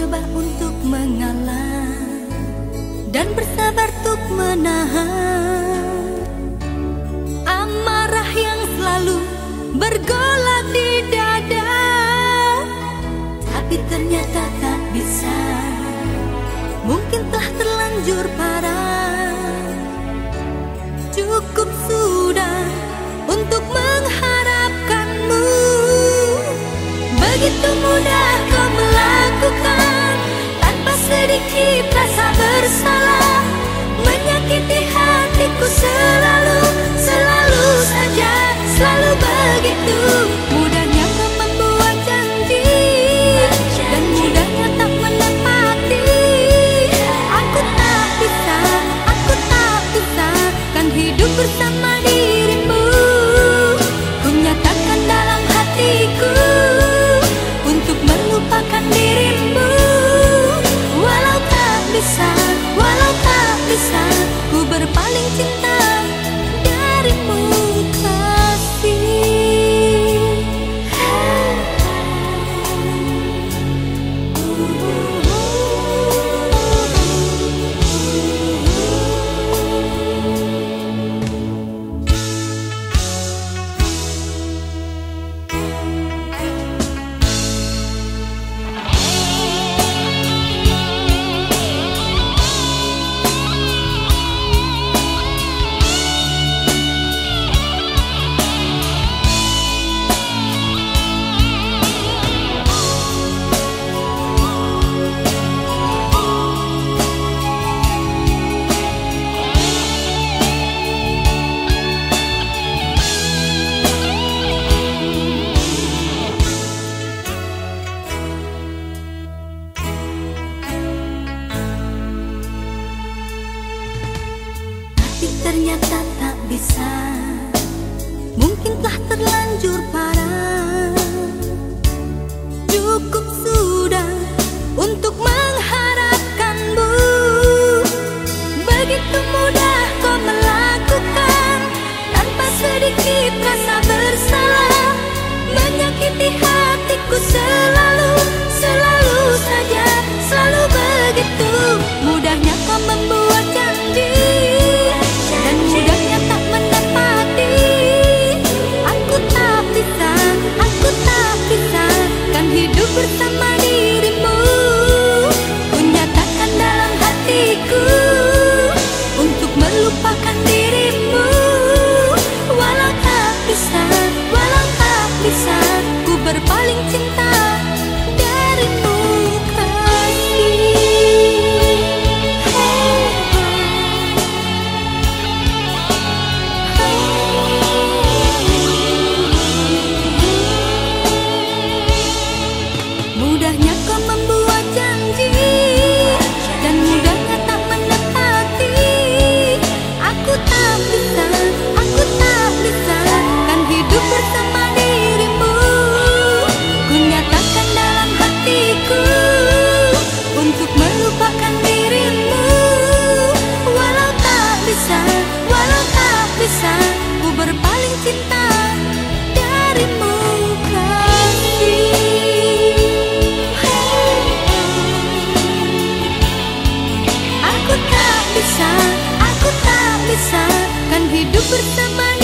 coba untuk mengalah dan bersabar untuk menahan amarah yang selalu bergolak di dada, tapi ternyata tak bisa. Mungkin telah terlanjur parah. Cukup sedikit rasa bersalah, menyakiti hatiku selalu, selalu saja, selalu begitu. Ternyata tak bisa. Mungkin telah terlanjur parah? Cukup sudah untuk mengharapkanmu Begitu mudah kau melakukan Tanpa sedikit rasa bersalah. Menyakiti hatiku selalu Selalu saja, selalu begitu Mudahnya Ku berpaling cinta darimu kasih Aku tak bisa, aku tak bisa Kan hidup bersama